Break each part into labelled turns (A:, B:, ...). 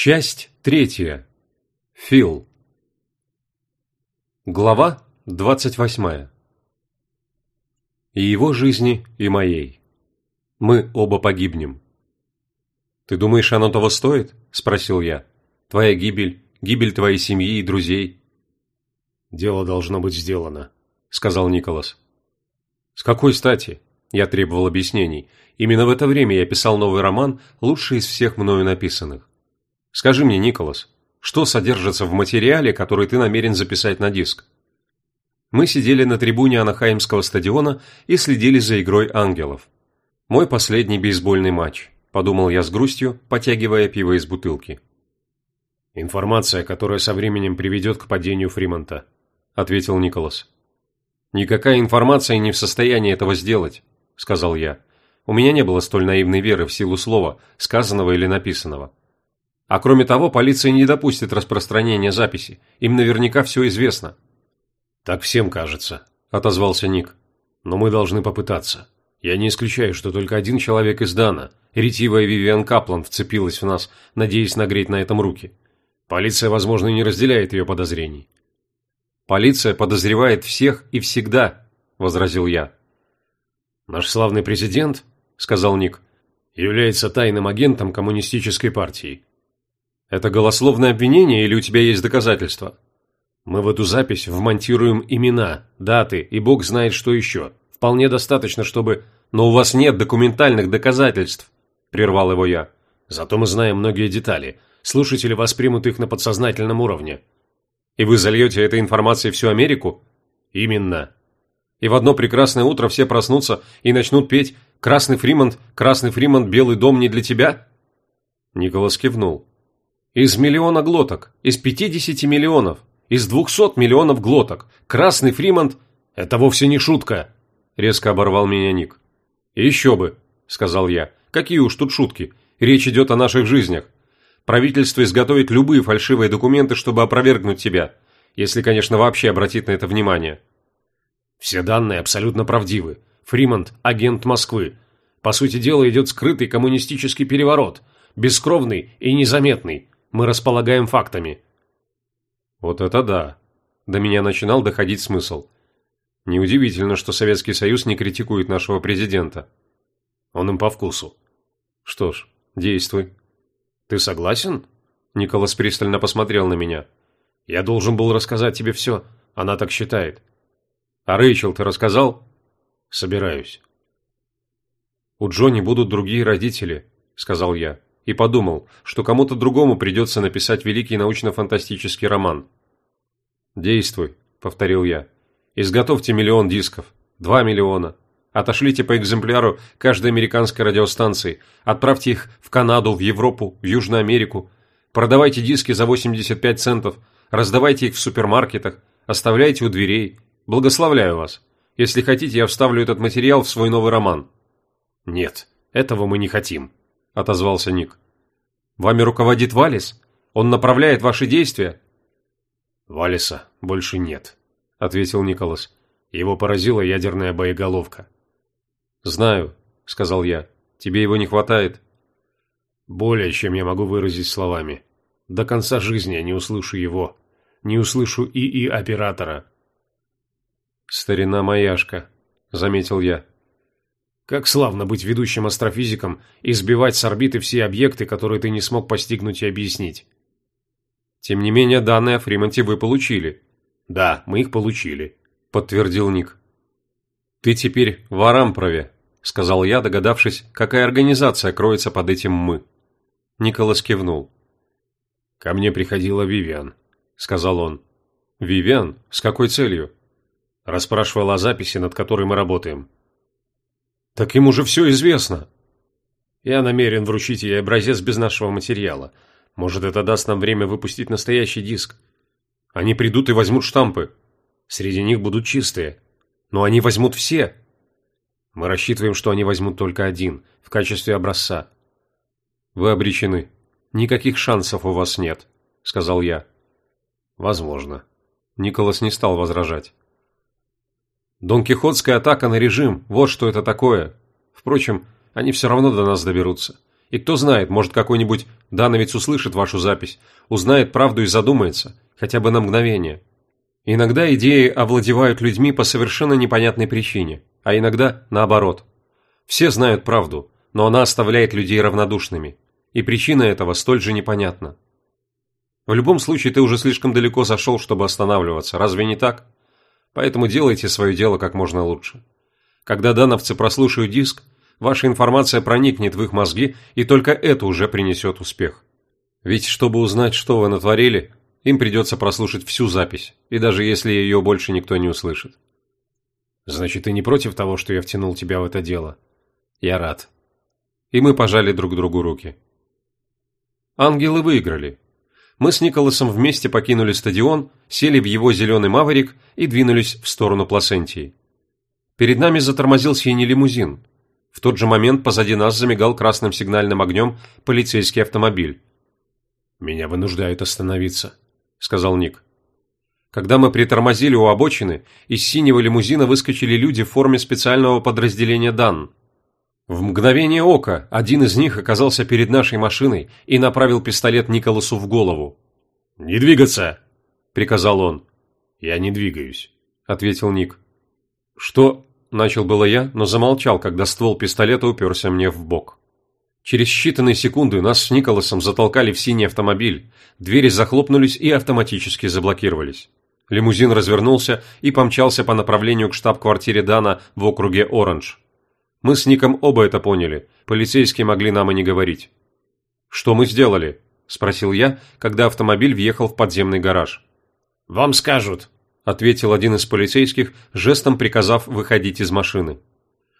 A: Часть третья. Фил. Глава двадцать восьмая. И его жизни, и моей. Мы оба погибнем. «Ты думаешь, оно того стоит?» – спросил я. «Твоя гибель, гибель твоей семьи и друзей».
B: «Дело должно быть сделано», – сказал Николас.
A: «С какой стати?» – я требовал объяснений. Именно в это время я писал новый роман, лучший из всех мною написанных. Скажи мне, Николас, что содержится в материале, который ты намерен записать на диск? Мы сидели на трибуне Анахаймского стадиона и следили за игрой ангелов. Мой последний бейсбольный матч, подумал я с грустью, потягивая пиво из бутылки.
B: Информация, которая со временем приведет к падению Фримонта, ответил Николас.
A: Никакая информация не в состоянии этого сделать, сказал я. У меня не было столь наивной веры в силу слова, сказанного или написанного. А кроме того, полиция не допустит распространения записи. Им наверняка все известно.
B: Так всем кажется, отозвался Ник. Но мы должны попытаться. Я не исключаю, что только один человек из Дана, ретивая Вивиан Каплан, вцепилась в нас, надеясь нагреть на этом руки. Полиция, возможно, не разделяет ее подозрений.
A: Полиция подозревает всех и всегда, возразил я.
B: Наш славный президент, сказал Ник, является тайным агентом коммунистической партии.
A: Это голословное обвинение или у тебя есть доказательства?
B: Мы в эту запись вмонтируем имена, даты и бог знает что еще. Вполне достаточно, чтобы...
A: Но у вас нет документальных доказательств, прервал его я.
B: Зато мы знаем многие детали. Слушатели воспримут их на подсознательном уровне.
A: И вы зальете этой информацией всю Америку?
B: Именно.
A: И в одно прекрасное утро все проснутся и начнут петь «Красный Фримонт, Красный Фримонт, Белый дом не для тебя»?
B: Николас кивнул.
A: Из миллиона глоток, из 50 миллионов, из 200 миллионов глоток. Красный Фримонт – это вовсе не шутка, резко оборвал меня Ник. Еще бы, сказал я. Какие уж тут шутки. Речь идет о наших жизнях. Правительство изготовит любые фальшивые документы, чтобы опровергнуть тебя, если, конечно, вообще обратит на это внимание.
B: Все данные абсолютно правдивы. Фримонт – агент Москвы. По сути дела идет скрытый коммунистический переворот, бескровный и незаметный, мы располагаем фактами».
A: «Вот это да!» До меня начинал доходить смысл. Неудивительно, что Советский Союз не критикует нашего президента.
B: Он им по вкусу.
A: Что ж, действуй.
B: Ты согласен?
A: Николас пристально посмотрел на меня.
B: Я должен был рассказать тебе все. Она так считает.
A: А Рэйчел ты рассказал?
B: Собираюсь.
A: У Джонни будут другие родители, сказал я и подумал, что кому-то другому придется написать великий научно-фантастический роман. «Действуй», — повторил я. «Изготовьте миллион дисков. Два миллиона. Отошлите по экземпляру каждой американской радиостанции. Отправьте их в Канаду, в Европу, в Южную Америку. Продавайте диски за 85 центов. Раздавайте их в супермаркетах. Оставляйте у дверей. Благословляю вас. Если хотите, я вставлю этот материал в свой новый роман».
B: «Нет, этого мы не хотим», – отозвался Ник.
A: «Вами руководит Валис? Он направляет ваши действия?»
B: «Валиса больше нет», – ответил Николас. «Его поразила ядерная боеголовка».
A: «Знаю», – сказал я. «Тебе его не хватает?»
B: «Более, чем я могу выразить словами. До конца жизни я не услышу его. Не услышу ИИ-оператора».
A: «Старина маяшка», – заметил я.
B: Как славно быть ведущим астрофизиком и сбивать с орбиты все объекты, которые ты не смог постигнуть и объяснить.
A: Тем не менее, данные о Фримонте вы получили.
B: Да, мы их получили,
A: подтвердил Ник. Ты теперь в Арампрове, сказал я, догадавшись, какая организация кроется под этим «мы». Николас кивнул.
B: «Ко мне приходила Вивиан», — сказал он.
A: «Вивиан? С какой целью?»
B: Расспрашивала о записи, над которой мы работаем.
A: Так им уже все известно.
B: Я намерен вручить ей образец без нашего материала. Может, это даст нам время выпустить настоящий диск.
A: Они придут и возьмут штампы.
B: Среди них будут чистые.
A: Но они возьмут все.
B: Мы рассчитываем, что они возьмут только один, в качестве образца.
A: Вы обречены. Никаких шансов у вас нет, сказал я.
B: Возможно.
A: Николас не стал возражать. Дон Кихотская атака на режим, вот что это такое. Впрочем, они все равно до нас доберутся. И кто знает, может какой-нибудь дановец услышит вашу запись, узнает правду и задумается, хотя бы на мгновение. Иногда идеи овладевают людьми по совершенно непонятной причине, а иногда наоборот. Все знают правду, но она оставляет людей равнодушными, и причина этого столь же непонятна. В любом случае ты уже слишком далеко зашел, чтобы останавливаться, разве не так? Поэтому делайте свое дело как можно лучше. Когда дановцы прослушают диск, ваша информация проникнет в их мозги, и только это уже принесет успех. Ведь чтобы узнать, что вы натворили, им придется прослушать всю запись, и даже если ее больше никто не услышит.
B: Значит, ты не против того, что я втянул тебя в это дело?
A: Я рад. И мы пожали друг другу руки. Ангелы выиграли. Мы с Николасом вместе покинули стадион, сели в его зеленый маварик и двинулись в сторону Пласентии. Перед нами затормозил синий лимузин. В тот же момент позади нас замигал красным сигнальным огнем полицейский автомобиль.
B: «Меня вынуждают остановиться», – сказал Ник.
A: Когда мы притормозили у обочины, из синего лимузина выскочили люди в форме специального подразделения «Дан». В мгновение ока один из них оказался перед нашей машиной и направил пистолет Николасу в голову.
B: «Не двигаться!»
A: – приказал он.
B: «Я не двигаюсь», –
A: ответил Ник. «Что?» – начал было я, но замолчал, когда ствол пистолета уперся мне в бок. Через считанные секунды нас с Николасом затолкали в синий автомобиль, двери захлопнулись и автоматически заблокировались. Лимузин развернулся и помчался по направлению к штаб-квартире Дана в округе Оранж. Мы с Ником оба это поняли, полицейские могли нам и не говорить. «Что мы сделали?» – спросил я, когда автомобиль въехал в подземный гараж.
B: «Вам скажут», – ответил один из полицейских, жестом приказав выходить из машины.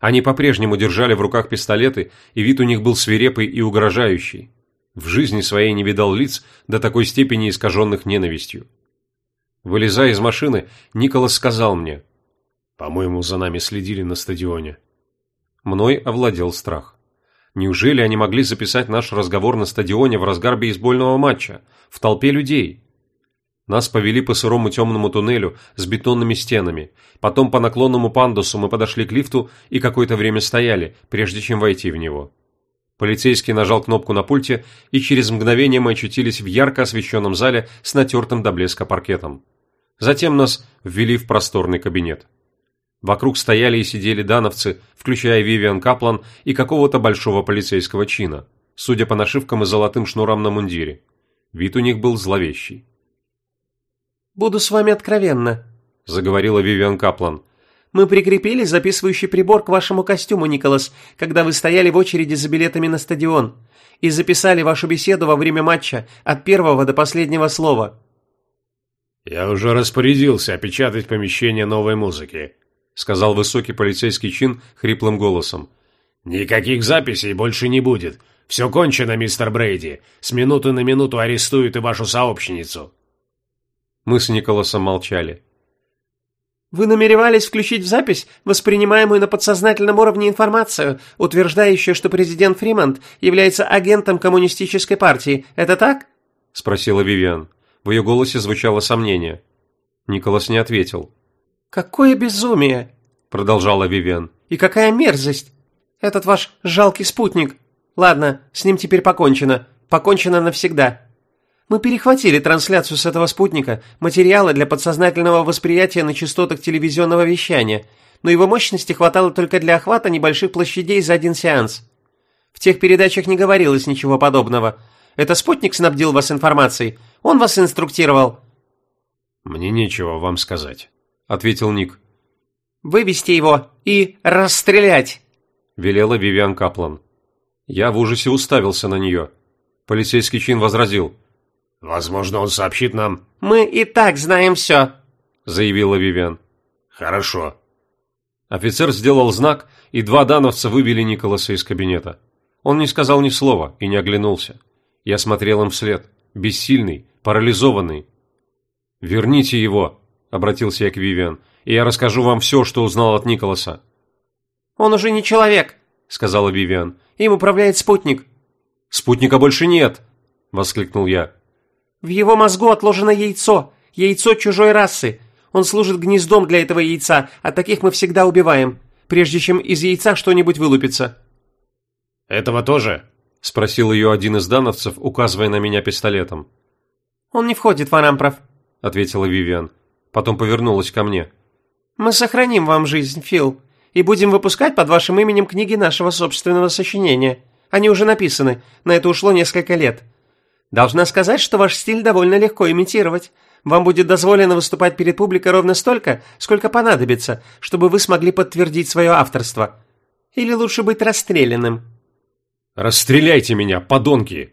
A: Они по-прежнему держали в руках пистолеты, и вид у них был свирепый и угрожающий. В жизни своей не видал лиц до такой степени искаженных ненавистью. Вылезая из машины, Николас сказал мне.
B: «По-моему, за нами следили на стадионе».
A: Мной овладел страх. Неужели они могли записать наш разговор на стадионе в разгар бейсбольного матча, в толпе людей? Нас повели по сырому темному туннелю с бетонными стенами. Потом по наклонному пандусу мы подошли к лифту и какое-то время стояли, прежде чем войти в него. Полицейский нажал кнопку на пульте, и через мгновение мы очутились в ярко освещенном зале с натертым до блеска паркетом. Затем нас ввели в просторный кабинет. Вокруг стояли и сидели дановцы, включая Вивиан Каплан и какого-то большого полицейского чина, судя по нашивкам и золотым шнурам на мундире. Вид у них был зловещий.
C: «Буду с вами откровенна», – заговорила
A: Вивиан Каплан.
C: «Мы прикрепили записывающий прибор к вашему костюму, Николас, когда вы стояли в очереди за билетами на стадион, и записали вашу беседу во время матча от первого до последнего слова».
B: «Я уже распорядился опечатать помещение новой музыки», –
A: сказал высокий полицейский чин хриплым голосом.
B: «Никаких записей больше не будет. Все кончено, мистер Брейди. С минуты на минуту арестуют и вашу сообщницу».
A: Мы с Николасом молчали.
C: «Вы намеревались включить в запись воспринимаемую на подсознательном уровне информацию, утверждающую, что президент Фримонт является агентом коммунистической партии. Это так?»
A: – спросила Вивиан. В ее голосе звучало сомнение. Николас не ответил.
C: «Какое безумие!» – продолжала Вивиан. «И какая мерзость! Этот ваш жалкий спутник. Ладно, с ним теперь покончено. Покончено навсегда. Мы перехватили трансляцию с этого спутника, материалы для подсознательного восприятия на частотах телевизионного вещания, но его мощности хватало только для охвата небольших площадей за один сеанс. В тех передачах не говорилось ничего подобного. Это спутник снабдил вас информацией. Он вас инструктировал.
B: «Мне нечего вам сказать», — ответил Ник.
C: «Вывести его и расстрелять», —
A: велела Вивиан Каплан. Я в ужасе уставился на нее. Полицейский чин возразил.
B: «Возможно, он сообщит нам...»
C: «Мы и так знаем все», —
A: заявила Вивиан.
B: «Хорошо».
A: Офицер сделал знак, и два дановца вывели Николаса из кабинета. Он не сказал ни слова и не оглянулся. Я смотрел им вслед, бессильный, парализованный. «Верните его», — обратился я к Вивиан, — «и я расскажу вам все, что узнал от Николаса».
C: «Он уже не человек», — сказала Вивиан. «Им управляет спутник».
A: «Спутника больше нет», — воскликнул я.
C: В его мозгу отложено яйцо, яйцо чужой расы. Он служит гнездом для этого яйца, а таких мы всегда убиваем, прежде чем из яйца что-нибудь вылупится».
B: «Этого тоже?»
A: –– спросил ее один из дановцев, указывая на меня пистолетом.
C: «Он не входит в Арампров», –
A: ответила Вивиан. Потом повернулась ко мне.
C: «Мы сохраним вам жизнь, Фил, и будем выпускать под вашим именем книги нашего собственного сочинения. Они уже написаны, на это ушло несколько лет. Должна сказать, что ваш стиль довольно легко имитировать. Вам будет дозволено выступать перед публикой ровно столько, сколько понадобится, чтобы вы смогли подтвердить свое авторство. Или лучше быть расстрелянным».
A: «Расстреляйте меня, подонки!»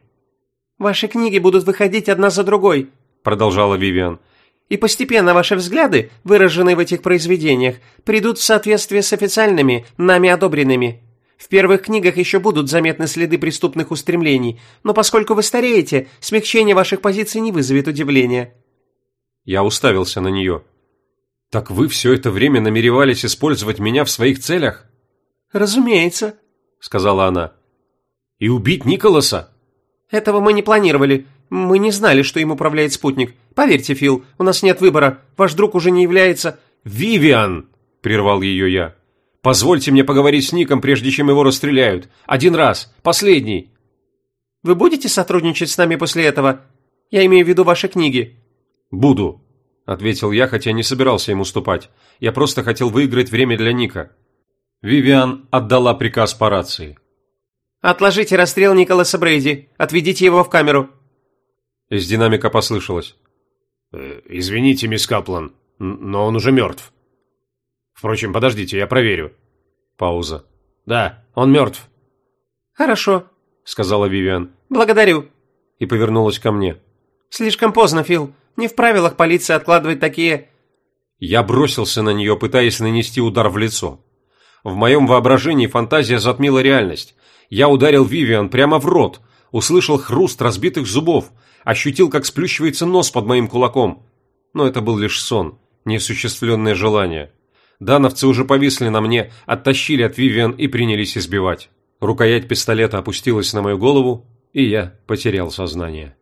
C: «Ваши книги будут выходить одна за другой», — продолжала Вивиан. «И постепенно ваши взгляды, выраженные в этих произведениях, придут в соответствие с официальными, нами одобренными. В первых книгах еще будут заметны следы преступных устремлений, но поскольку вы стареете, смягчение ваших позиций не вызовет удивления».
A: Я уставился на нее. «Так вы все это время намеревались использовать меня в своих целях?»
C: «Разумеется», — сказала она.
A: «И убить Николаса?»
C: «Этого мы не планировали. Мы не знали, что им управляет спутник. Поверьте, Фил, у нас нет выбора. Ваш друг уже не является...»
A: «Вивиан!» – прервал ее я. «Позвольте мне поговорить с Ником, прежде чем его расстреляют. Один раз. Последний».
C: «Вы будете сотрудничать с нами после этого? Я имею в виду ваши книги».
A: «Буду», – ответил я, хотя не собирался ему уступать. Я просто хотел выиграть время для Ника. Вивиан отдала приказ по рации.
C: «Отложите расстрел Николаса Брейди. Отведите его в камеру».
A: Из динамика послышалось.
B: «Э, «Извините, мисс Каплан, но он уже мертв. Впрочем, подождите, я проверю».
A: Пауза.
B: «Да, он мертв».
C: «Хорошо», — сказала Вивиан. «Благодарю».
A: И повернулась ко мне.
C: «Слишком поздно, Фил. Не в правилах полиции откладывать такие...»
A: Я бросился на нее, пытаясь нанести удар в лицо. В моем воображении фантазия затмила реальность. Я ударил Вивиан прямо в рот, услышал хруст разбитых зубов, ощутил, как сплющивается нос под моим кулаком. Но это был лишь сон, неосуществленное желание. Дановцы уже повисли на мне, оттащили от Вивиан и принялись избивать. Рукоять пистолета опустилась на мою голову, и я потерял сознание.